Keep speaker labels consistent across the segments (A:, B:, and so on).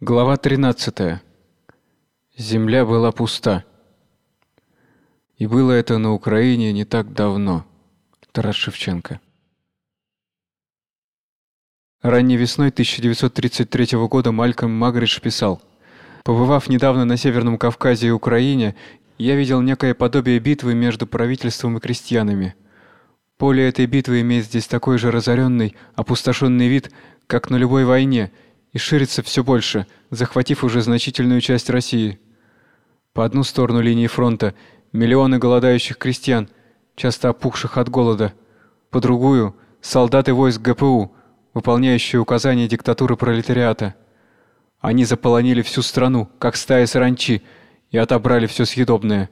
A: Глава 13. Земля была пуста. И было это на Украине не так давно. Тарас Шевченко. Ранней весной 1933 года Малькольм Магридж писал: "Побывав недавно на Северном Кавказе и Украине, я видел некое подобие битвы между правительством и крестьянами. Поле этой битвы имеет здесь такой же разоренный, опустошенный вид, как на любой войне, и ширится все больше, захватив уже значительную часть России. По одну сторону линии фронта миллионы голодающих крестьян, часто опухших от голода, по другую солдаты войск ГПУ, выполняющие указания диктатуры пролетариата. Они заполонили всю страну, как стая саранчи, и отобрали все съедобное.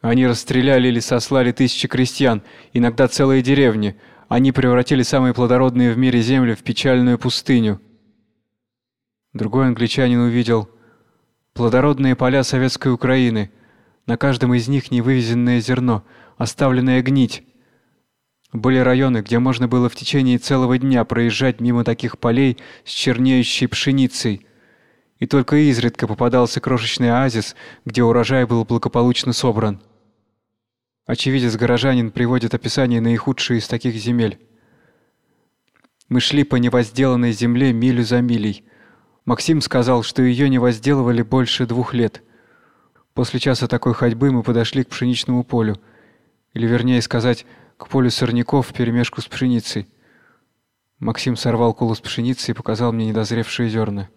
A: Они расстреляли или сослали тысячи крестьян, иногда целые деревни. Они превратили самые плодородные в мире земли в печальную пустыню. Другой англичанин увидел плодородные поля советской Украины, на каждом из них невывезенное зерно, оставленное гнить. Были районы, где можно было в течение целого дня проезжать мимо таких полей с чернеющей пшеницей, и только изредка попадался крошечный оазис, где урожай был благополучно собран. Очевидец горожанин приводит описание наихудшей из таких земель. Мы шли по невозделанной земле милю за милей. Максим сказал, что ее не возделывали больше двух лет. После часа такой ходьбы мы подошли к пшеничному полю, или вернее сказать, к полю сорняков вперемешку с пшеницей. Максим сорвал колос пшеницы и показал мне недозревшие зерна.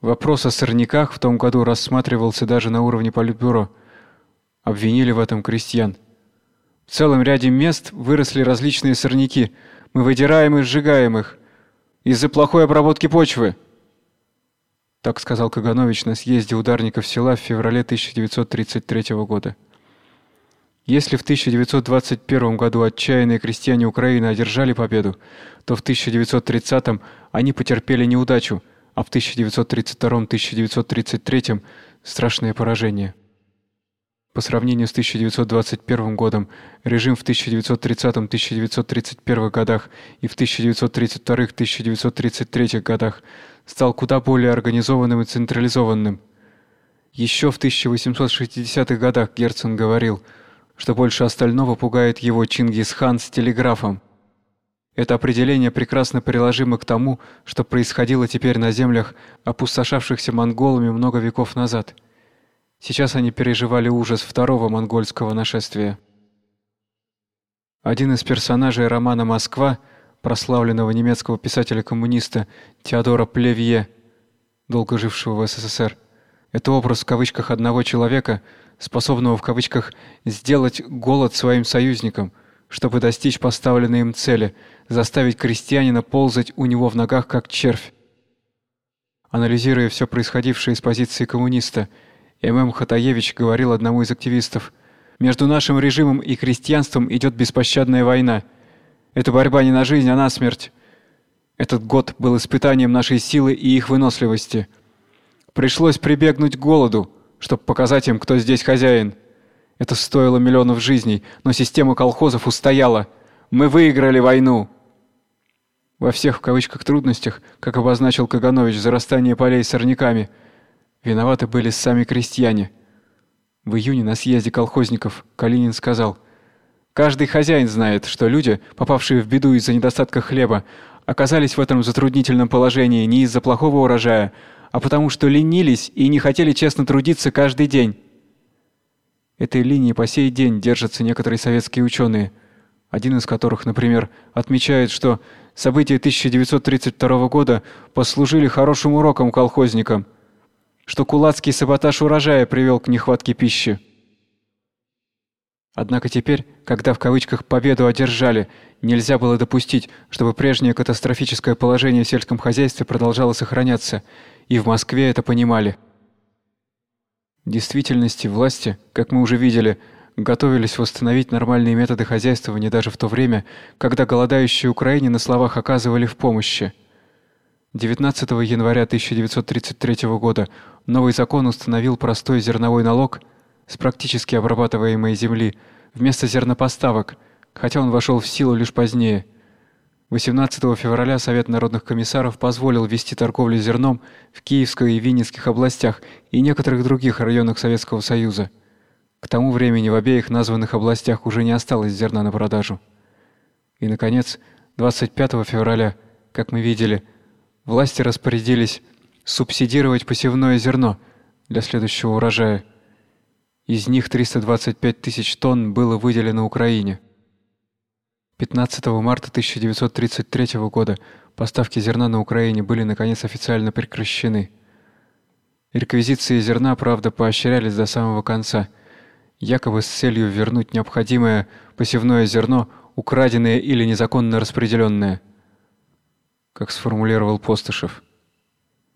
A: Вопрос о сорняках в том году рассматривался даже на уровне политбюро. Обвинили в этом крестьян. В целом ряде мест выросли различные сорняки. Мы выдираем и сжигаем их из-за плохой обработки почвы. Так сказал Каганович на съезде ударников села в феврале 1933 года. Если в 1921 году отчаянные крестьяне Украины одержали победу, то в 1930 они потерпели неудачу, а в 1932-1933 страшное поражение. По сравнению с 1921 годом, режим в 1930-1931 годах и в 1932-1933 годах стал куда более организованным и централизованным. Еще в 1860-х годах Герцен говорил, что больше остального пугает его Чингисхан с телеграфом. Это определение прекрасно приложимо к тому, что происходило теперь на землях, опустошавшихся монголами много веков назад. Сейчас они переживали ужас второго монгольского нашествия. Один из персонажей романа Москва, прославленного немецкого писателя-коммуниста Теодора Плевье, долго жившего в СССР, это образ в кавычках одного человека, способного в кавычках сделать голод своим союзником, чтобы достичь поставленной им цели, заставить крестьянина ползать у него в ногах как червь. Анализируя все происходившее с позиции коммуниста, М.М. Хатаевич говорил одному из активистов: "Между нашим режимом и крестьянством идет беспощадная война. Это борьба не на жизнь, а на смерть. Этот год был испытанием нашей силы и их выносливости. Пришлось прибегнуть к голоду, чтобы показать им, кто здесь хозяин. Это стоило миллионов жизней, но система колхозов устояла. Мы выиграли войну". Во всех в кавычках трудностях, как обозначил Каганович, зарастание полей сорняками – Виноваты были сами крестьяне. В июне на съезде колхозников Калинин сказал: "Каждый хозяин знает, что люди, попавшие в беду из-за недостатка хлеба, оказались в этом затруднительном положении не из-за плохого урожая, а потому что ленились и не хотели честно трудиться каждый день". Этой линии по сей день держатся некоторые советские ученые, один из которых, например, отмечает, что события 1932 года послужили хорошим уроком колхозникам что кулацкий саботаж урожая привел к нехватке пищи. Однако теперь, когда в кавычках победу одержали, нельзя было допустить, чтобы прежнее катастрофическое положение в сельском хозяйстве продолжало сохраняться, и в Москве это понимали. В действительности власти, как мы уже видели, готовились восстановить нормальные методы хозяйствования даже в то время, когда голодающие Украине на словах оказывали в помощи. 19 января 1933 года новый закон установил простой зерновой налог с практически обрабатываемой земли вместо зернопоставок, хотя он вошел в силу лишь позднее. 18 февраля Совет народных комиссаров позволил вести торговлю зерном в Киевской и Винницких областях и некоторых других районах Советского Союза. К тому времени в обеих названных областях уже не осталось зерна на продажу. И наконец, 25 февраля, как мы видели, власти распорядились субсидировать посевное зерно для следующего урожая. Из них 325 тысяч тонн было выделено Украине. 15 марта 1933 года поставки зерна на Украине были наконец официально прекращены. Реквизиции зерна, правда, поощрялись до самого конца, якобы с целью вернуть необходимое посевное зерно, украденное или незаконно распределенное, как сформулировал Постышев.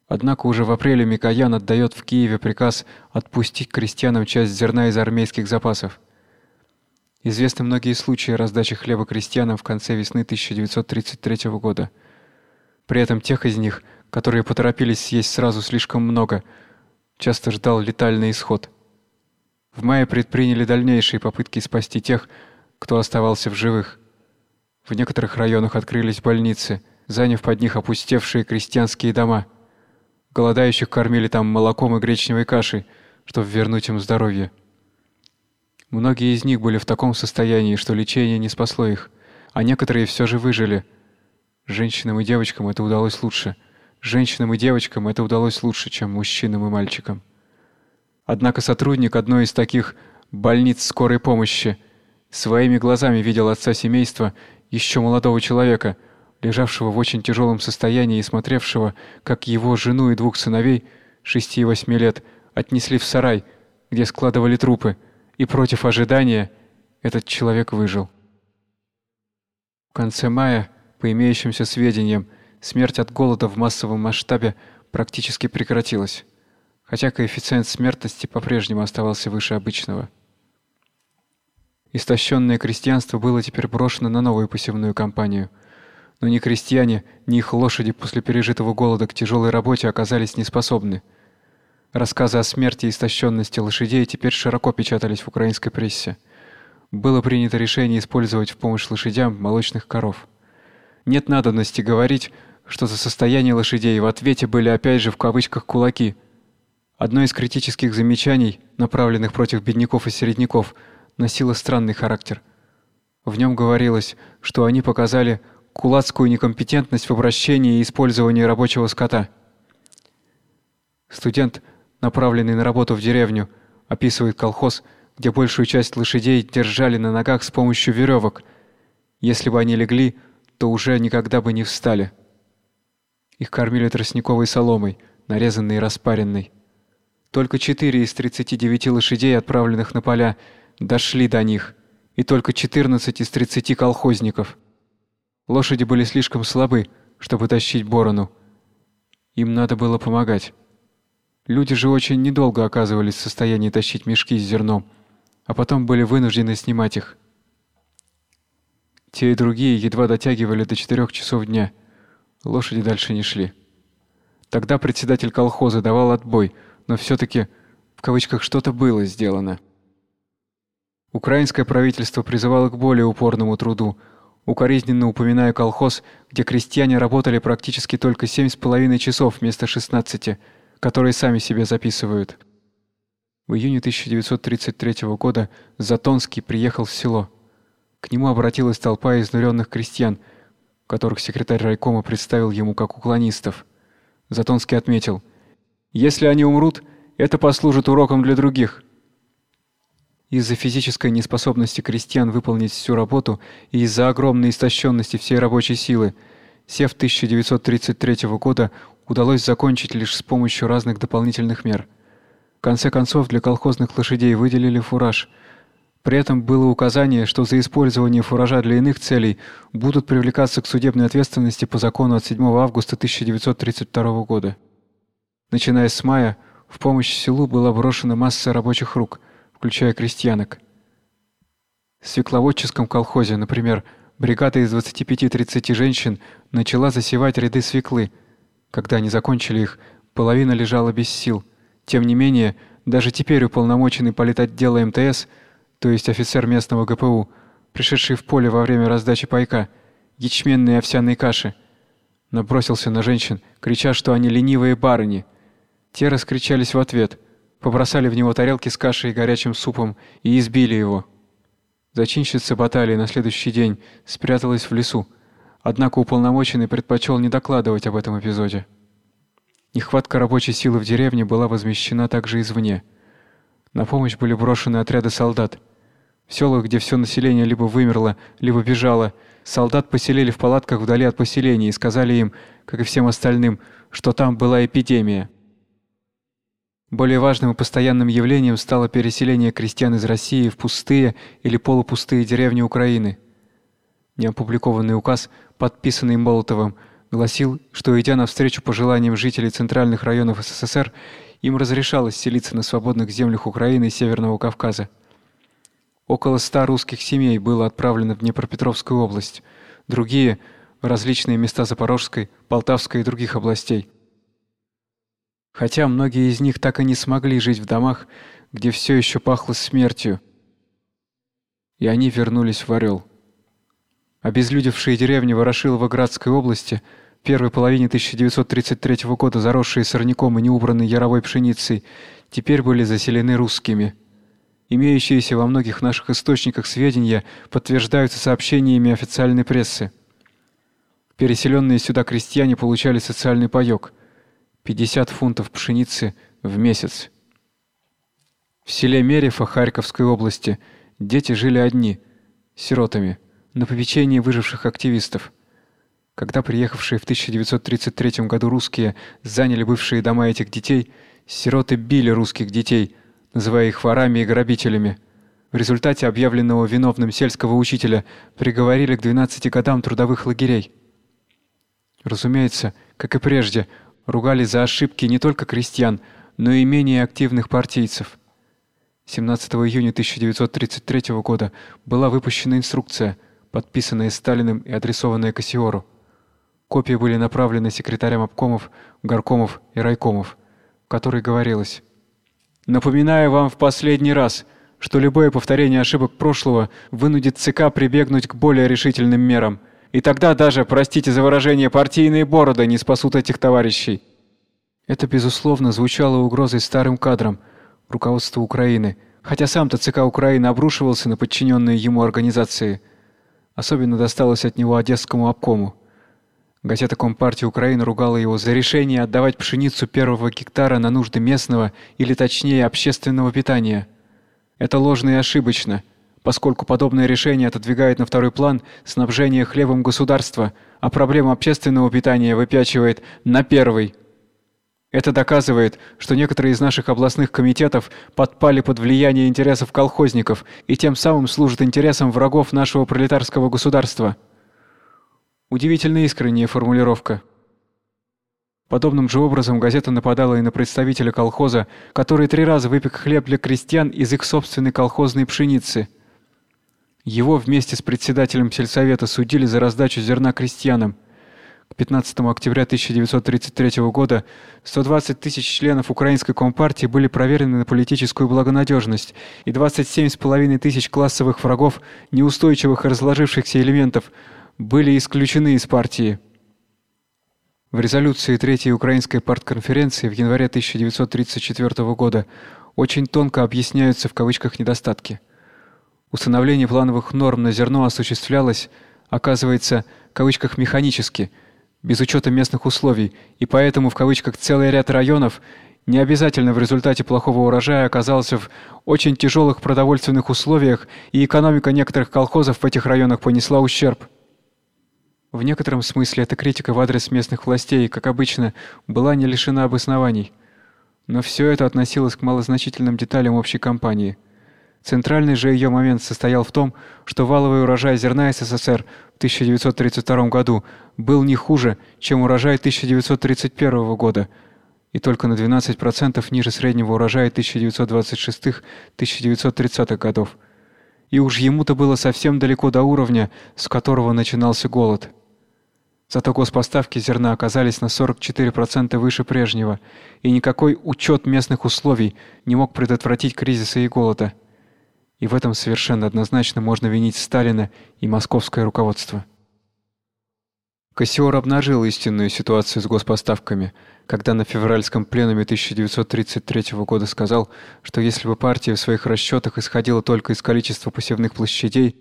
A: Однако уже в апреле Микоян отдает в Киеве приказ отпустить крестьянам часть зерна из армейских запасов. Известны многие случаи раздачи хлеба крестьянам в конце весны 1933 года. При этом тех из них, которые поторопились съесть сразу слишком много, часто ждал летальный исход. В мае предприняли дальнейшие попытки спасти тех, кто оставался в живых. В некоторых районах открылись больницы, заняв под них опустевшие крестьянские дома. Голодающих кормили там молоком и гречневой кашей, чтобы вернуть им здоровье. Многие из них были в таком состоянии, что лечение не спасло их, а некоторые все же выжили. Женщинам и девочкам это удалось лучше. Женщинам и девочкам это удалось лучше, чем мужчинам и мальчикам. Однако сотрудник одной из таких больниц скорой помощи своими глазами видел отца семейства, еще молодого человека, лежавшего в очень тяжелом состоянии и смотревшего, как его жену и двух сыновей, шести и восьми лет, отнесли в сарай, где складывали трупы, и против ожидания этот человек выжил. В конце мая, по имеющимся сведениям, смерть от голода в массовом масштабе практически прекратилась, хотя коэффициент смертности по-прежнему оставался выше обычного. Истощенное крестьянство было теперь брошено на новую посевную кампанию. Но ни крестьяне, ни их лошади после пережитого голода к тяжелой работе оказались неспособны. Рассказы о смерти и истощенности лошадей теперь широко печатались в украинской прессе. Было принято решение использовать в помощь лошадям молочных коров. Нет надобности говорить, что за состояние лошадей в ответе были опять же в кавычках кулаки. Одно из критических замечаний, направленных против бедняков и середняков, носило странный характер. В нем говорилось, что они показали кулацкую некомпетентность в обращении и использовании рабочего скота. Студент направленный на работу в деревню, описывает колхоз, где большую часть лошадей держали на ногах с помощью веревок. Если бы они легли, то уже никогда бы не встали. Их кормили тростниковой соломой, нарезанной и распаренной. Только четыре из 39 лошадей, отправленных на поля, дошли до них, и только 14 из 30 колхозников. Лошади были слишком слабы, чтобы тащить борону. Им надо было помогать. Люди же очень недолго оказывались в состоянии тащить мешки с зерном, а потом были вынуждены снимать их. Те и другие едва дотягивали до четырех часов дня. Лошади дальше не шли. Тогда председатель колхоза давал отбой, но все таки в кавычках что-то было сделано. Украинское правительство призывало к более упорному труду, укоризненно упоминая колхоз, где крестьяне работали практически только семь с половиной часов вместо 16 которые сами себе записывают. В июне 1933 года Затонский приехал в село. К нему обратилась толпа изнуренных крестьян, которых секретарь райкома представил ему как уклонистов. Затонский отметил: "Если они умрут, это послужит уроком для других". Из-за физической неспособности крестьян выполнить всю работу и из-за огромной истощенности всей рабочей силы, Сев 1933 года удалось закончить лишь с помощью разных дополнительных мер. В конце концов, для колхозных лошадей выделили фураж. При этом было указание, что за использование фуража для иных целей будут привлекаться к судебной ответственности по закону от 7 августа 1932 года. Начиная с мая, в помощь селу была брошена масса рабочих рук, включая крестьянок. В свекловодческом колхозе, например, бригада из 25-30 женщин начала засевать ряды свеклы – когда они закончили их, половина лежала без сил. Тем не менее, даже теперь уполномоченный политотдела МТС, то есть офицер местного ГПУ, пришедший в поле во время раздачи пайка, ячменной и овсяной каши. Набросился на женщин, крича, что они ленивые барыни. Те раскричались в ответ, побросали в него тарелки с кашей и горячим супом и избили его. Зачинщица баталии на следующий день спряталась в лесу, однако уполномоченный предпочел не докладывать об этом эпизоде. Нехватка рабочей силы в деревне была возмещена также извне. На помощь были брошены отряды солдат. В селах, где все население либо вымерло, либо бежало, солдат поселили в палатках вдали от поселений и сказали им, как и всем остальным, что там была эпидемия. Более важным и постоянным явлением стало переселение крестьян из России в пустые или полупустые деревни Украины. Неопубликованный указ, подписанный Молотовым, гласил, что идя навстречу пожеланиям жителей центральных районов СССР, им разрешалось селиться на свободных землях Украины и Северного Кавказа. Около ста русских семей было отправлено в Днепропетровскую область, другие в различные места Запорожской, Полтавской и других областей хотя многие из них так и не смогли жить в домах, где все еще пахло смертью. И они вернулись в Орел. Обезлюдевшие деревни Ворошилово-Градской области, в первой половине 1933 года заросшие сорняком и неубранной яровой пшеницей, теперь были заселены русскими. Имеющиеся во многих наших источниках сведения подтверждаются сообщениями официальной прессы. Переселенные сюда крестьяне получали социальный паёк – 50 фунтов пшеницы в месяц. В селе Мерефа Харьковской области дети жили одни, сиротами, на попечении выживших активистов. Когда приехавшие в 1933 году русские заняли бывшие дома этих детей, сироты били русских детей, называя их ворами и грабителями. В результате объявленного виновным сельского учителя приговорили к 12 годам трудовых лагерей. Разумеется, как и прежде, ругали за ошибки не только крестьян, но и менее активных партийцев. 17 июня 1933 года была выпущена инструкция, подписанная Сталиным и адресованная Кассиору. Копии были направлены секретарям обкомов, горкомов и райкомов, в которой говорилось: "Напоминаю вам в последний раз, что любое повторение ошибок прошлого вынудит ЦК прибегнуть к более решительным мерам. И тогда даже, простите за выражение, партийные бороды не спасут этих товарищей. Это безусловно звучало угрозой старым кадрам руководства Украины, хотя сам-то ЦК Украины обрушивался на подчиненные ему организации. Особенно досталось от него Одесскому обкому. Газета Компартии Украины ругала его за решение отдавать пшеницу первого гектара на нужды местного или точнее общественного питания. Это ложно и ошибочно поскольку подобное решение отодвигает на второй план снабжение хлебом государства, а проблему общественного питания выпячивает на первый. Это доказывает, что некоторые из наших областных комитетов подпали под влияние интересов колхозников и тем самым служат интересам врагов нашего пролетарского государства. Удивительно искренняя формулировка. Подобным же образом газета нападала и на представителя колхоза, который три раза выпек хлеб для крестьян из их собственной колхозной пшеницы – его вместе с председателем сельсовета судили за раздачу зерна крестьянам. К 15 октября 1933 года 120 тысяч членов Украинской Компартии были проверены на политическую благонадежность, и 27,5 тысяч классовых врагов, неустойчивых и разложившихся элементов, были исключены из партии. В резолюции Третьей Украинской партконференции в январе 1934 года очень тонко объясняются в кавычках недостатки. Установление плановых норм на зерно осуществлялось, оказывается, в кавычках механически, без учета местных условий, и поэтому в кавычках целый ряд районов не обязательно в результате плохого урожая оказался в очень тяжелых продовольственных условиях, и экономика некоторых колхозов в этих районах понесла ущерб. В некотором смысле эта критика в адрес местных властей, как обычно, была не лишена обоснований. Но все это относилось к малозначительным деталям общей кампании – Центральный же ее момент состоял в том, что валовый урожай зерна СССР в 1932 году был не хуже, чем урожай 1931 года, и только на 12% ниже среднего урожая 1926-1930 годов. И уж ему-то было совсем далеко до уровня, с которого начинался голод. Зато госпоставки зерна оказались на 44% выше прежнего, и никакой учет местных условий не мог предотвратить кризиса и голода. И в этом совершенно однозначно можно винить Сталина и московское руководство. Кассиор обнажил истинную ситуацию с госпоставками, когда на февральском пленуме 1933 года сказал, что если бы партия в своих расчетах исходила только из количества посевных площадей,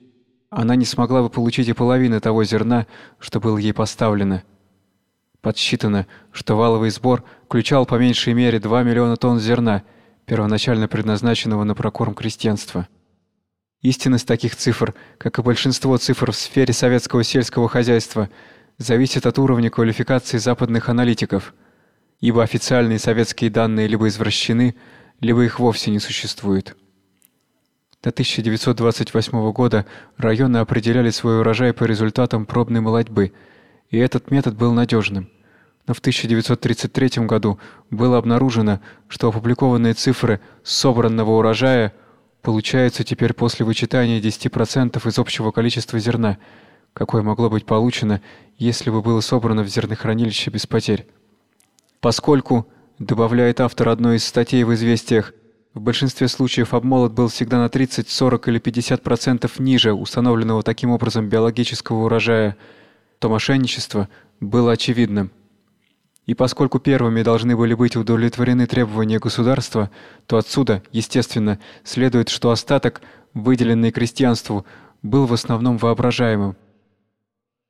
A: она не смогла бы получить и половины того зерна, что было ей поставлено. Подсчитано, что валовый сбор включал по меньшей мере 2 миллиона тонн зерна, первоначально предназначенного на прокорм крестьянства. Истинность таких цифр, как и большинство цифр в сфере советского сельского хозяйства – зависит от уровня квалификации западных аналитиков, ибо официальные советские данные либо извращены, либо их вовсе не существует. До 1928 года районы определяли свой урожай по результатам пробной молотьбы, и этот метод был надежным. Но в 1933 году было обнаружено, что опубликованные цифры собранного урожая получаются теперь после вычитания 10% из общего количества зерна – какое могло быть получено, если бы было собрано в зернохранилище без потерь. Поскольку, добавляет автор одной из статей в «Известиях», в большинстве случаев обмолот был всегда на 30, 40 или 50% ниже установленного таким образом биологического урожая, то мошенничество было очевидным. И поскольку первыми должны были быть удовлетворены требования государства, то отсюда, естественно, следует, что остаток, выделенный крестьянству, был в основном воображаемым.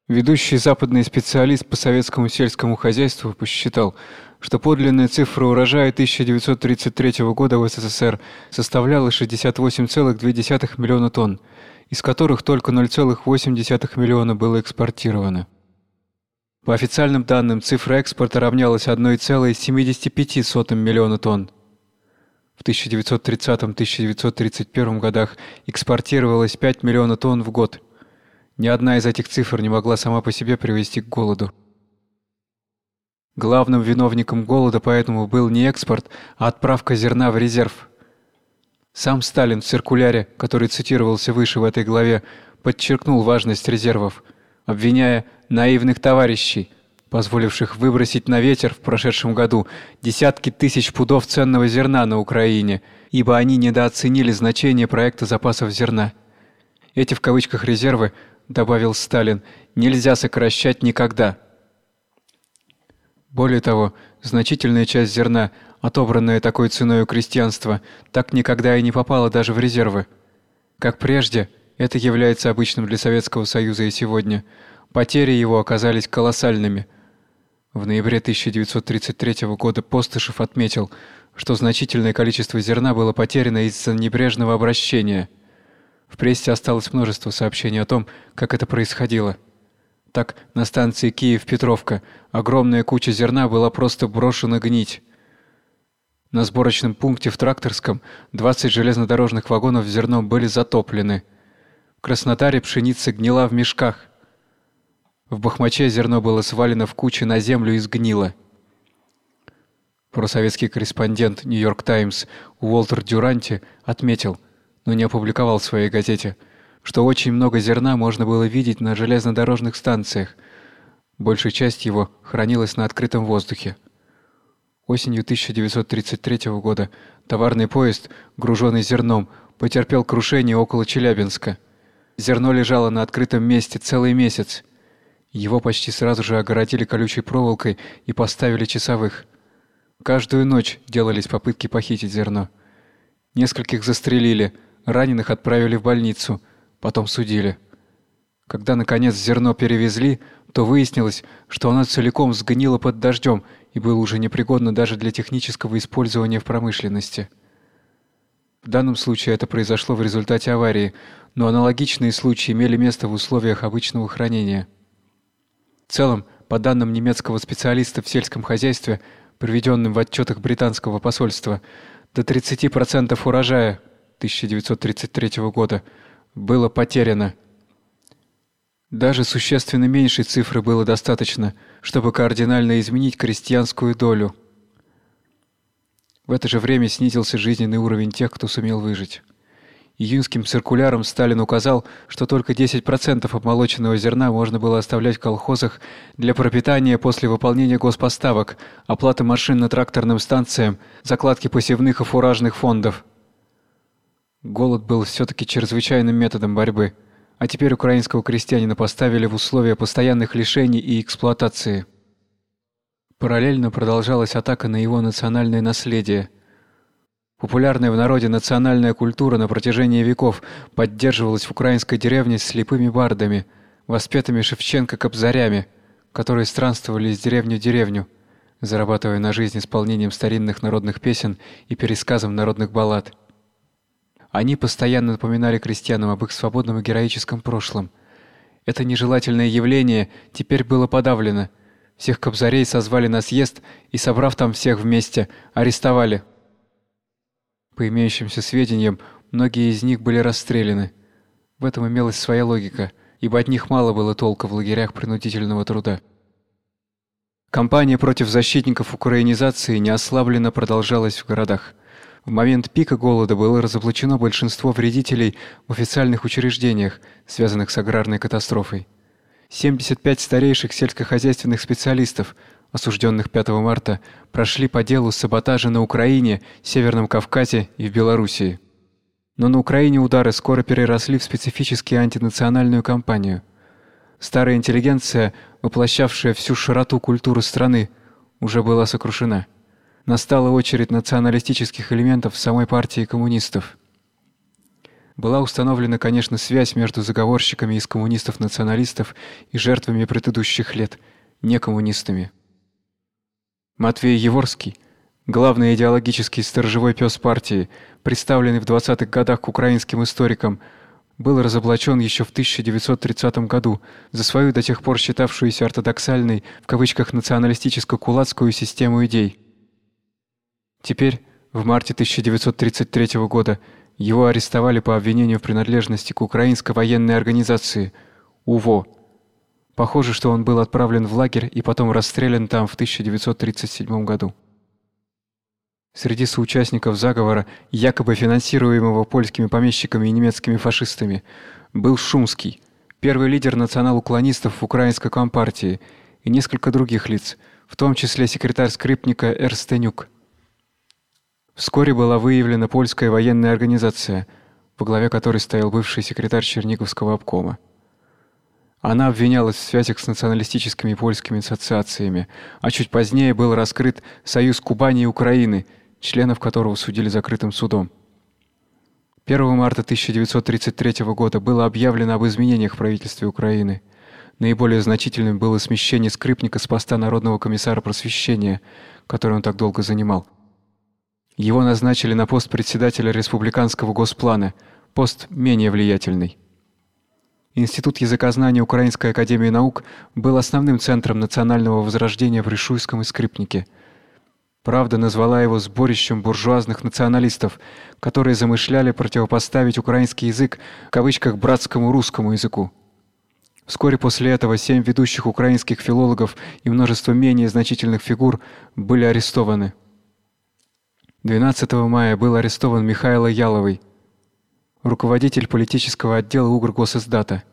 A: Ведущий западный специалист по советскому сельскому хозяйству посчитал, что подлинная цифра урожая 1933 года в СССР составляла 68,2 миллиона тонн, из которых только 0,8 миллиона было экспортировано. По официальным данным, цифра экспорта равнялась 1,75 миллиона тонн. В 1930-1931 годах экспортировалось 5 миллионов тонн в год – ни одна из этих цифр не могла сама по себе привести к голоду. Главным виновником голода поэтому был не экспорт, а отправка зерна в резерв. Сам Сталин в циркуляре, который цитировался выше в этой главе, подчеркнул важность резервов, обвиняя наивных товарищей, позволивших выбросить на ветер в прошедшем году десятки тысяч пудов ценного зерна на Украине, ибо они недооценили значение проекта запасов зерна. Эти в кавычках резервы добавил Сталин, нельзя сокращать никогда. Более того, значительная часть зерна, отобранная такой ценой у крестьянства, так никогда и не попала даже в резервы. Как прежде, это является обычным для Советского Союза и сегодня. Потери его оказались колоссальными. В ноябре 1933 года Постышев отметил, что значительное количество зерна было потеряно из-за небрежного обращения – в прессе осталось множество сообщений о том, как это происходило. Так, на станции Киев-Петровка огромная куча зерна была просто брошена гнить. На сборочном пункте в Тракторском 20 железнодорожных вагонов с зерном были затоплены. В Краснодаре пшеница гнила в мешках. В Бахмаче зерно было свалено в кучи на землю и сгнило. Просоветский корреспондент Нью-Йорк Таймс Уолтер Дюранти отметил, но не опубликовал в своей газете, что очень много зерна можно было видеть на железнодорожных станциях. Большая часть его хранилась на открытом воздухе. Осенью 1933 года товарный поезд, груженный зерном, потерпел крушение около Челябинска. Зерно лежало на открытом месте целый месяц. Его почти сразу же огородили колючей проволокой и поставили часовых. Каждую ночь делались попытки похитить зерно. Нескольких застрелили, Раненых отправили в больницу, потом судили. Когда наконец зерно перевезли, то выяснилось, что оно целиком сгнило под дождем и было уже непригодно даже для технического использования в промышленности. В данном случае это произошло в результате аварии, но аналогичные случаи имели место в условиях обычного хранения. В целом, по данным немецкого специалиста в сельском хозяйстве, приведенным в отчетах британского посольства, до 30% урожая 1933 года было потеряно. Даже существенно меньшей цифры было достаточно, чтобы кардинально изменить крестьянскую долю. В это же время снизился жизненный уровень тех, кто сумел выжить. Июньским циркуляром Сталин указал, что только 10% обмолоченного зерна можно было оставлять в колхозах для пропитания после выполнения госпоставок, оплаты машинно-тракторным станциям, закладки посевных и фуражных фондов. Голод был все таки чрезвычайным методом борьбы. а теперь украинского крестьянина поставили в условия постоянных лишений и эксплуатации. Параллельно продолжалась атака на его национальное наследие. Популярная в народе национальная культура на протяжении веков поддерживалась в украинской деревне слепыми бардами, воспетыми Шевченко-кобзарями, которые странствовали из деревни в деревню, зарабатывая на жизнь исполнением старинных народных песен и пересказом народных баллад. Они постоянно напоминали крестьянам об их свободном и героическом прошлом. Это нежелательное явление теперь было подавлено. Всех кобзарей созвали на съезд и, собрав там всех вместе, арестовали. По имеющимся сведениям, многие из них были расстреляны. В этом имелась своя логика, ибо от них мало было толка в лагерях принудительного труда. Кампания против защитников украинизации неослабленно продолжалась в городах. В момент пика голода было разоблачено большинство вредителей в официальных учреждениях, связанных с аграрной катастрофой. 75 старейших сельскохозяйственных специалистов, осужденных 5 марта, прошли по делу саботажа на Украине, Северном Кавказе и в Белоруссии. Но на Украине удары скоро переросли в специфически антинациональную кампанию. Старая интеллигенция, воплощавшая всю широту культуры страны, уже была сокрушена настала очередь националистических элементов самой партии коммунистов. Была установлена, конечно, связь между заговорщиками из коммунистов-националистов и жертвами предыдущих лет, не коммунистами. Матвей Еворский, главный идеологический сторожевой пес партии, представленный в 20-х годах к украинским историкам, был разоблачен еще в 1930 году за свою до тех пор считавшуюся ортодоксальной в кавычках националистическо-кулацкую систему идей. Теперь, в марте 1933 года, его арестовали по обвинению в принадлежности к украинской военной организации УВО. Похоже, что он был отправлен в лагерь и потом расстрелян там в 1937 году. Среди соучастников заговора, якобы финансируемого польскими помещиками и немецкими фашистами, был Шумский, первый лидер национал-уклонистов в украинской компартии, и несколько других лиц, в том числе секретарь скрипника Эрстенюк. Вскоре была выявлена польская военная организация, во главе которой стоял бывший секретарь Черниговского обкома. Она обвинялась в связях с националистическими польскими ассоциациями, а чуть позднее был раскрыт Союз Кубани и Украины, членов которого судили закрытым судом. 1 марта 1933 года было объявлено об изменениях в правительстве Украины. Наиболее значительным было смещение Скрипника с поста народного комиссара просвещения, который он так долго занимал. Его назначили на пост председателя республиканского госплана, пост менее влиятельный. Институт языкознания Украинской академии наук был основным центром национального возрождения в Ришуйском и Скрипнике. Правда назвала его сборищем буржуазных националистов, которые замышляли противопоставить украинский язык в кавычках братскому русскому языку. Вскоре после этого семь ведущих украинских филологов и множество менее значительных фигур были арестованы. 12 мая был арестован Михаил Яловый, руководитель политического отдела Угргосиздата.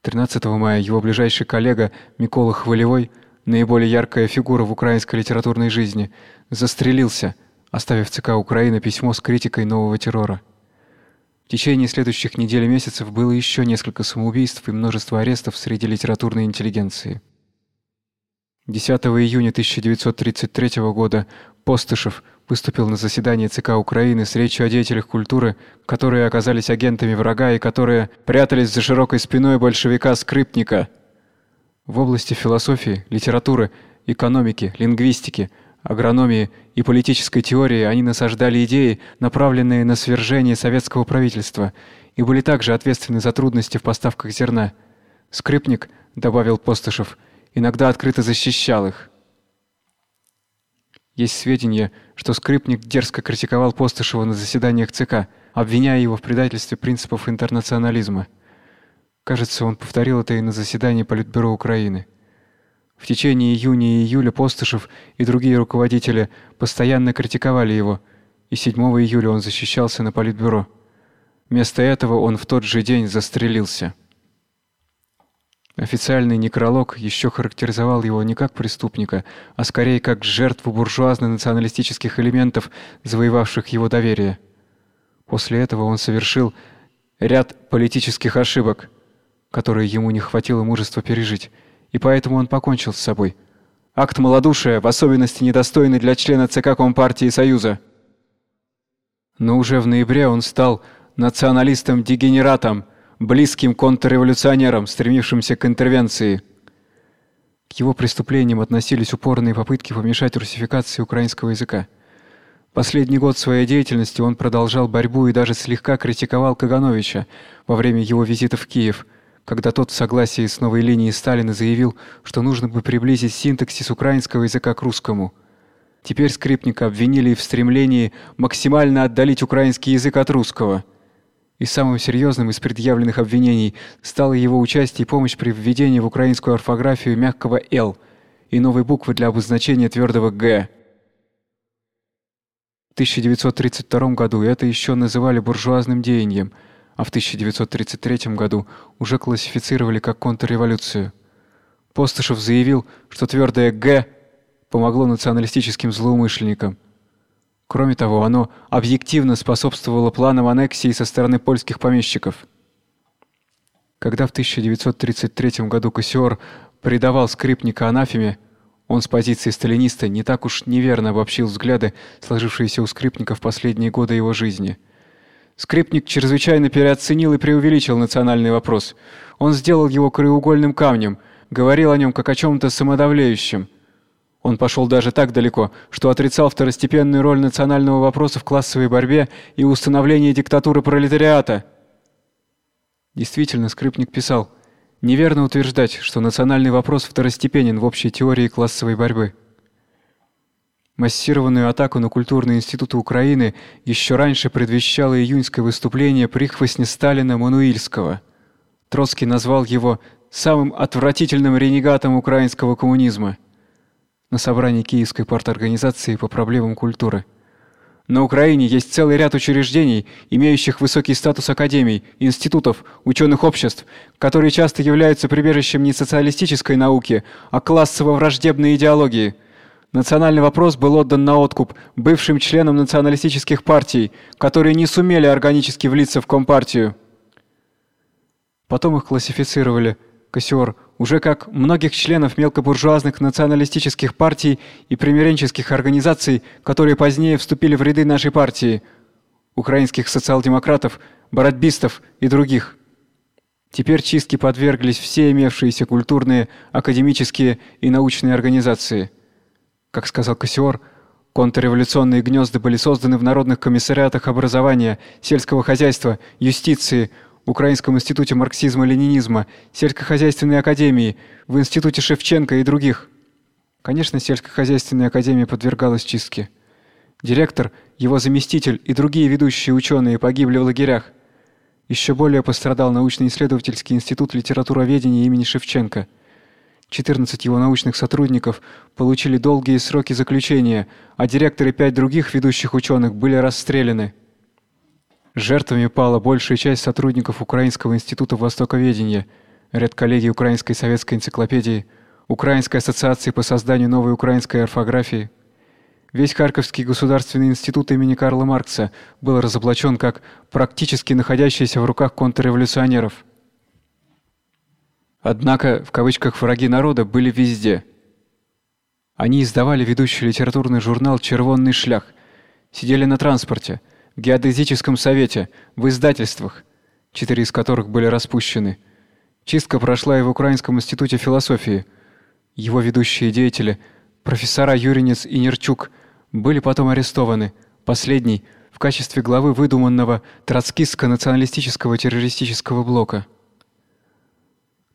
A: 13 мая его ближайший коллега Микола Хвалевой, наиболее яркая фигура в украинской литературной жизни, застрелился, оставив ЦК Украины письмо с критикой нового террора. В течение следующих недель и месяцев было еще несколько самоубийств и множество арестов среди литературной интеллигенции. 10 июня 1933 года Постышев выступил на заседании ЦК Украины с речью о деятелях культуры, которые оказались агентами врага и которые прятались за широкой спиной большевика Скрипника. В области философии, литературы, экономики, лингвистики, агрономии и политической теории они насаждали идеи, направленные на свержение советского правительства, и были также ответственны за трудности в поставках зерна. Скрипник, добавил Постышев, иногда открыто защищал их. Есть сведения, что Скрипник дерзко критиковал Постышева на заседаниях ЦК, обвиняя его в предательстве принципов интернационализма. Кажется, он повторил это и на заседании Политбюро Украины. В течение июня и июля Постышев и другие руководители постоянно критиковали его, и 7 июля он защищался на Политбюро. Вместо этого он в тот же день застрелился. Официальный некролог еще характеризовал его не как преступника, а скорее как жертву буржуазно-националистических элементов, завоевавших его доверие. После этого он совершил ряд политических ошибок – которые ему не хватило мужества пережить, и поэтому он покончил с собой. Акт малодушия, в особенности недостойный для члена ЦК Компартии Союза. Но уже в ноябре он стал националистом-дегенератом, близким контрреволюционером, стремившимся к интервенции. К его преступлениям относились упорные попытки помешать русификации украинского языка. Последний год своей деятельности он продолжал борьбу и даже слегка критиковал Кагановича во время его визита в Киев, когда тот в согласии с новой линией Сталина заявил, что нужно бы приблизить синтаксис украинского языка к русскому. Теперь Скрипника обвинили в стремлении максимально отдалить украинский язык от русского. И самым серьезным из предъявленных обвинений стало его участие и помощь при введении в украинскую орфографию мягкого «л» и новой буквы для обозначения твердого «г». В 1932 году это еще называли буржуазным деянием, а в 1933 году уже классифицировали как контрреволюцию. Постышев заявил, что твердое «г» помогло националистическим злоумышленникам. Кроме того, оно объективно способствовало планам аннексии со стороны польских помещиков. Когда в 1933 году Кассиор предавал скрипника анафеме, он с позиции сталиниста не так уж неверно обобщил взгляды, сложившиеся у скрипника в последние годы его жизни. Скрипник чрезвычайно переоценил и преувеличил национальный вопрос. Он сделал его краеугольным камнем, говорил о нем как о чем то самодавляющем – он пошел даже так далеко, что отрицал второстепенную роль национального вопроса в классовой борьбе и установлении диктатуры пролетариата. Действительно, Скрипник писал: "Неверно утверждать, что национальный вопрос второстепенен в общей теории классовой борьбы". Массированную атаку на культурные институты Украины еще раньше предвещало июньское выступление прихвостня Сталина Мануильского. Троцкий назвал его самым отвратительным ренегатом украинского коммунизма на собрании Киевской парторганизации по проблемам культуры. На Украине есть целый ряд учреждений, имеющих высокий статус академий, институтов, ученых обществ, которые часто являются прибежищем не социалистической науки, а классово-враждебной идеологии. Национальный вопрос был отдан на откуп бывшим членам националистических партий, которые не сумели органически влиться в компартию. Потом их классифицировали Кассиор уже как многих членов мелкобуржуазных националистических партий и примиренческих организаций, которые позднее вступили в ряды нашей партии, украинских социал-демократов, боротьбистов и других. Теперь чистке подверглись все имевшиеся культурные, академические и научные организации. Как сказал Кассиор, контрреволюционные гнезда были созданы в народных комиссариатах образования, сельского хозяйства, юстиции, Украинском институте марксизма-ленинизма, сельскохозяйственной академии, в институте Шевченко и других. Конечно, сельскохозяйственная академия подвергалась чистке. Директор, его заместитель и другие ведущие ученые погибли в лагерях. Еще более пострадал научно-исследовательский институт литературоведения имени Шевченко. 14 его научных сотрудников получили долгие сроки заключения, а директор и пять других ведущих ученых были расстреляны. Жертвами пала большая часть сотрудников Украинского института востоковедения, редколлегии Украинской советской энциклопедии, Украинской ассоциации по созданию новой украинской орфографии. Весь Харьковский государственный институт имени Карла Маркса был разоблачен как практически находящийся в руках контрреволюционеров. Однако, в кавычках враги народа были везде. Они издавали ведущий литературный журнал Червонный шлях, сидели на транспорте, геодезическом совете, в издательствах, четыре из которых были распущены. Чистка прошла и в Украинском институте философии. Его ведущие деятели, профессора Юринец и Нерчук, были потом арестованы. Последний в качестве главы выдуманного троцкистско-националистического террористического блока.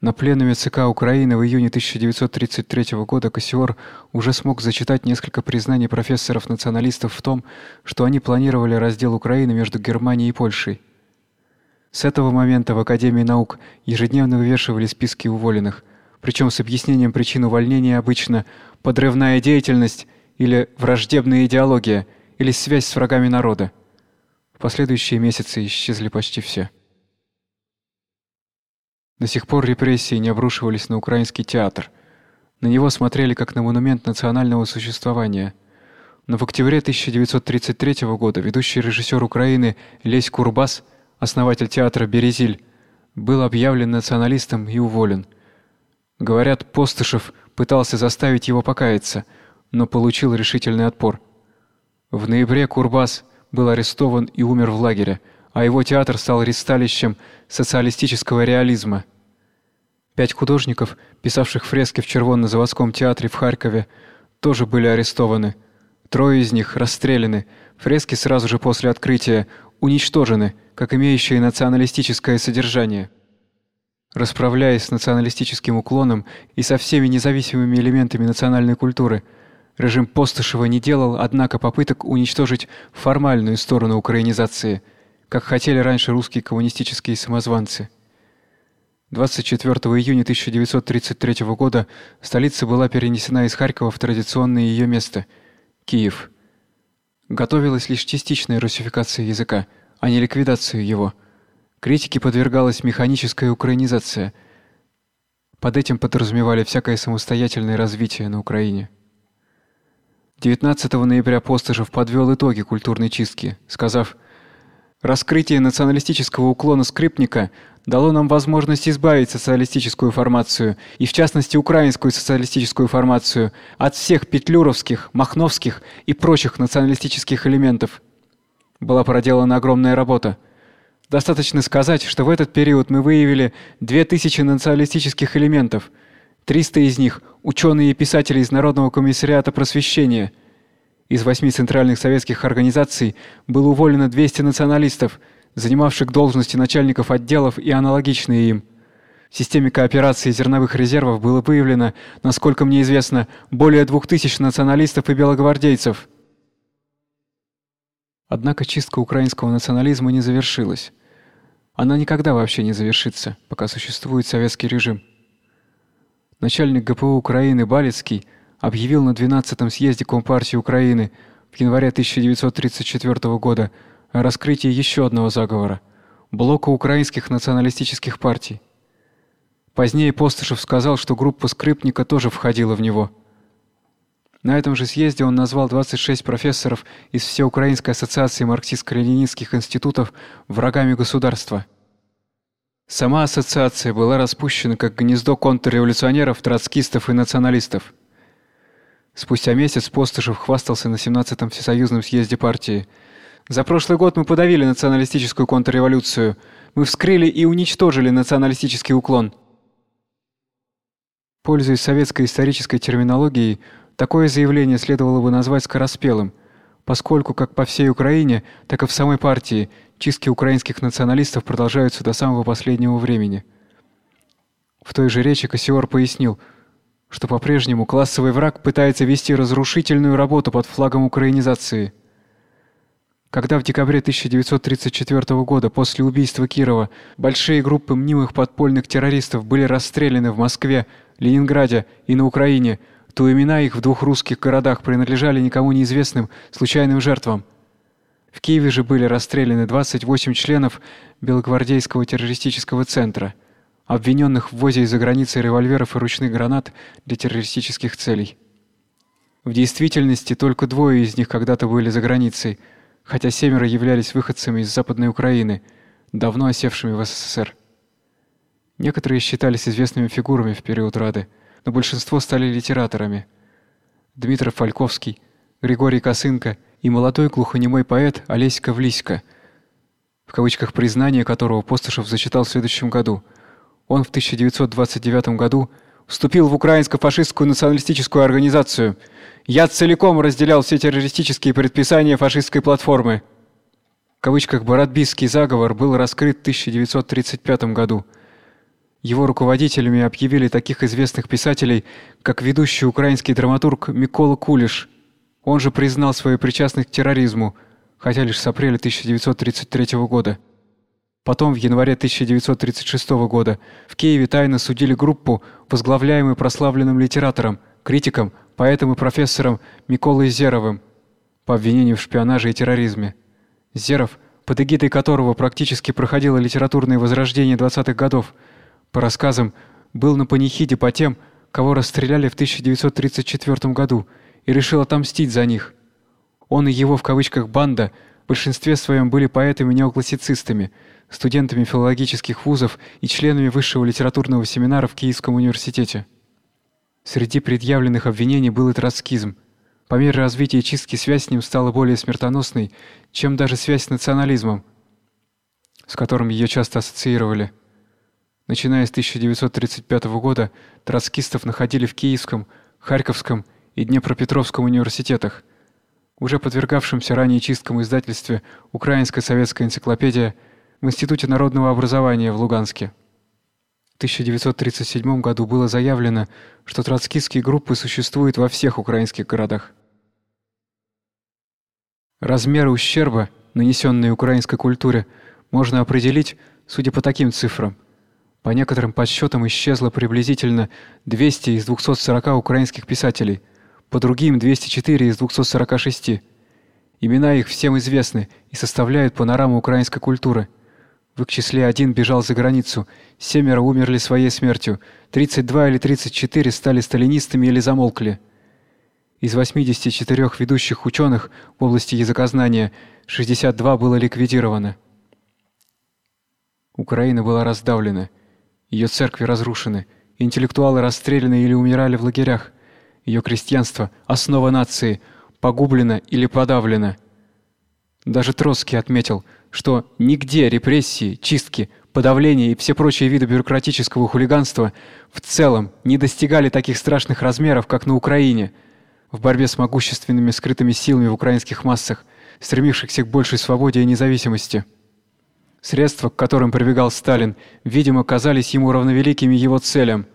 A: На пленуме ЦК Украины в июне 1933 года Кассиор уже смог зачитать несколько признаний профессоров-националистов в том, что они планировали раздел Украины между Германией и Польшей. С этого момента в Академии наук ежедневно вывешивали списки уволенных, причем с объяснением причин увольнения обычно подрывная деятельность или враждебная идеология или связь с врагами народа. В последующие месяцы исчезли почти все. До сих пор репрессии не обрушивались на украинский театр. На него смотрели как на монумент национального существования. Но в октябре 1933 года ведущий режиссер Украины Лесь Курбас, основатель театра Березиль, был объявлен националистом и уволен. Говорят, Постышев пытался заставить его покаяться, но получил решительный отпор. В ноябре Курбас был арестован и умер в лагере, а его театр стал ристалищем социалистического реализма. Пять художников, писавших фрески в Червонно-заводском театре в Харькове, тоже были арестованы. Трое из них расстреляны. Фрески сразу же после открытия уничтожены, как имеющие националистическое содержание. Расправляясь с националистическим уклоном и со всеми независимыми элементами национальной культуры, режим Постышева не делал, однако, попыток уничтожить формальную сторону украинизации, как хотели раньше русские коммунистические самозванцы. 24 июня 1933 года столица была перенесена из Харькова в традиционное ее место Киев. Готовилась лишь частичная русификация языка, а не ликвидация его. Критике подвергалась механическая украинизация. Под этим подразумевали всякое самостоятельное развитие на Украине. 19 ноября Постышев подвел итоги культурной чистки, сказав: "Раскрытие националистического уклона скрипника дало нам возможность избавить социалистическую формацию, и в частности украинскую социалистическую формацию, от всех петлюровских, махновских и прочих националистических элементов. Была проделана огромная работа. Достаточно сказать, что в этот период мы выявили 2000 националистических элементов. 300 из них ученые и писатели из Народного комиссариата просвещения. Из восьми центральных советских организаций было уволено 200 националистов – занимавших должности начальников отделов и аналогичные им. В системе кооперации зерновых резервов было выявлено, насколько мне известно, более двух тысяч националистов и белогвардейцев. Однако чистка украинского национализма не завершилась. Она никогда вообще не завершится, пока существует советский режим. Начальник ГПУ Украины Балицкий объявил на 12-м съезде Компартии Украины в январе 1934 года о раскрытии еще одного заговора блока украинских националистических партий. Позднее Постышев сказал, что группа Скрипника тоже входила в него. На этом же съезде он назвал 26 профессоров из Всеукраинской ассоциации марксистско-ленинистских институтов врагами государства. Сама ассоциация была распущена как гнездо контрреволюционеров, троцкистов и националистов. Спустя месяц Постышев хвастался на 17-м всесоюзном съезде партии – за прошлый год мы подавили националистическую контрреволюцию. Мы вскрыли и уничтожили националистический уклон. Пользуясь советской исторической терминологией, такое заявление следовало бы назвать скороспелым, поскольку как по всей Украине, так и в самой партии чистки украинских националистов продолжаются до самого последнего времени. В той же речи Кассиор пояснил, что по-прежнему классовый враг пытается вести разрушительную работу под флагом украинизации – когда в декабре 1934 года после убийства Кирова большие группы мнимых подпольных террористов были расстреляны в Москве, Ленинграде и на Украине, то имена их в двух русских городах принадлежали никому неизвестным случайным жертвам. В Киеве же были расстреляны 28 членов Белогвардейского террористического центра, обвиненных в ввозе из-за границы револьверов и ручных гранат для террористических целей. В действительности только двое из них когда-то были за границей – хотя семеро являлись выходцами из Западной Украины, давно осевшими в СССР. Некоторые считались известными фигурами в период Рады, но большинство стали литераторами. Дмитрий Фальковский, Григорий Косынко и молодой глухонемой поэт Олесь Ковлисько, в кавычках признание которого Постышев зачитал в следующем году. Он в 1929 году вступил в украинско-фашистскую националистическую организацию – я целиком разделял все террористические предписания фашистской платформы. В кавычках Баратбийский заговор был раскрыт в 1935 году. Его руководителями объявили таких известных писателей, как ведущий украинский драматург Микола Кулиш. Он же признал свою причастность к терроризму, хотя лишь с апреля 1933 года. Потом в январе 1936 года в Киеве тайно судили группу, возглавляемую прославленным литератором, критиком поэтом и профессором Миколой Зеровым по обвинению в шпионаже и терроризме. Зеров, под эгидой которого практически проходило литературное возрождение 20-х годов, по рассказам, был на панихиде по тем, кого расстреляли в 1934 году, и решил отомстить за них. Он и его в кавычках банда в большинстве своем были поэтами-неоклассицистами, студентами филологических вузов и членами высшего литературного семинара в Киевском университете. Среди предъявленных обвинений был и троцкизм. По мере развития чистки связь с ним стала более смертоносной, чем даже связь с национализмом, с которым ее часто ассоциировали. Начиная с 1935 года троцкистов находили в Киевском, Харьковском и Днепропетровском университетах. Уже подвергавшемся ранее чисткам издательстве Украинская советская энциклопедия в Институте народного образования в Луганске. 1937 году было заявлено, что троцкистские группы существуют во всех украинских городах. Размеры ущерба, нанесенные украинской культуре, можно определить, судя по таким цифрам. По некоторым подсчетам исчезло приблизительно 200 из 240 украинских писателей, по другим 204 из 246. Имена их всем известны и составляют панораму украинской культуры – в их числе один бежал за границу, семеро умерли своей смертью, 32 или 34 стали сталинистами или замолкли. Из 84 ведущих ученых в области языкознания 62 было ликвидировано. Украина была раздавлена, ее церкви разрушены, интеллектуалы расстреляны или умирали в лагерях. Ее крестьянство, основа нации, погублено или подавлено. Даже Троцкий отметил – что нигде репрессии, чистки, подавления и все прочие виды бюрократического хулиганства в целом не достигали таких страшных размеров, как на Украине, в борьбе с могущественными скрытыми силами в украинских массах, стремившихся к большей свободе и независимости. Средства, к которым прибегал Сталин, видимо, казались ему равновеликими его целям.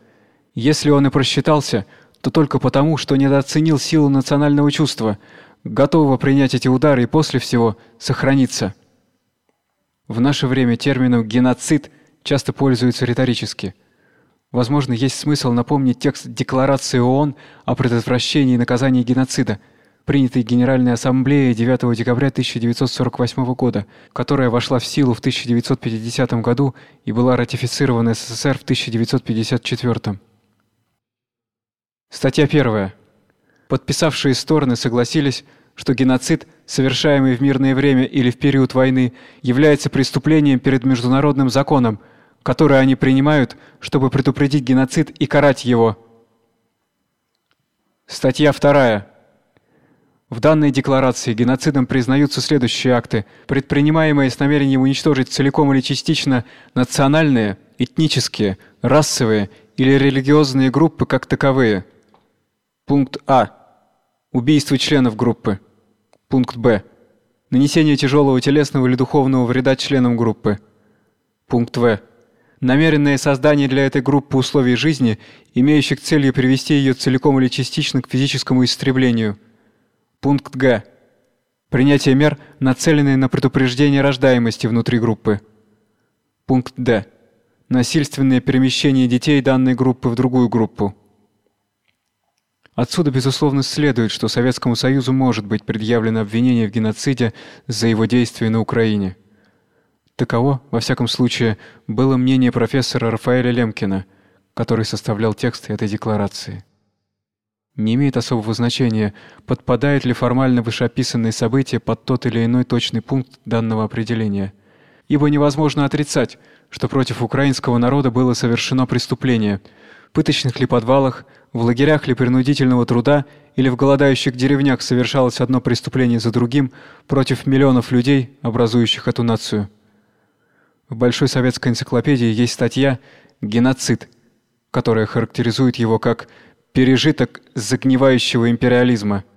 A: Если он и просчитался, то только потому, что недооценил силу национального чувства, готового принять эти удары и после всего сохраниться. В наше время термином геноцид часто пользуются риторически. Возможно, есть смысл напомнить текст Декларации ООН о предотвращении и наказании геноцида, принятой Генеральной ассамблеей 9 декабря 1948 года, которая вошла в силу в 1950 году и была ратифицирована СССР в 1954. Статья 1. Подписавшие стороны согласились, что геноцид, совершаемый в мирное время или в период войны, является преступлением перед международным законом, который они принимают, чтобы предупредить геноцид и карать его. Статья 2. В данной декларации геноцидом признаются следующие акты, предпринимаемые с намерением уничтожить целиком или частично национальные, этнические, расовые или религиозные группы как таковые. Пункт А. Убийство членов группы. Пункт Б. Нанесение тяжелого телесного или духовного вреда членам группы. Пункт В. Намеренное создание для этой группы условий жизни, имеющих целью привести ее целиком или частично к физическому истреблению. Пункт Г. Принятие мер, нацеленные на предупреждение рождаемости внутри группы. Пункт Д. Насильственное перемещение детей данной группы в другую группу. Отсюда безусловно следует, что Советскому Союзу может быть предъявлено обвинение в геноциде за его действия на Украине. Таково, во всяком случае, было мнение профессора Рафаэля Лемкина, который составлял текст этой декларации. Не имеет особого значения, подпадает ли формально вышеописанные события под тот или иной точный пункт данного определения, ибо невозможно отрицать, что против украинского народа было совершено преступление – пыточных ли подвалах, в лагерях ли принудительного труда или в голодающих деревнях совершалось одно преступление за другим против миллионов людей, образующих эту нацию. В Большой советской энциклопедии есть статья «Геноцид», которая характеризует его как пережиток загнивающего империализма –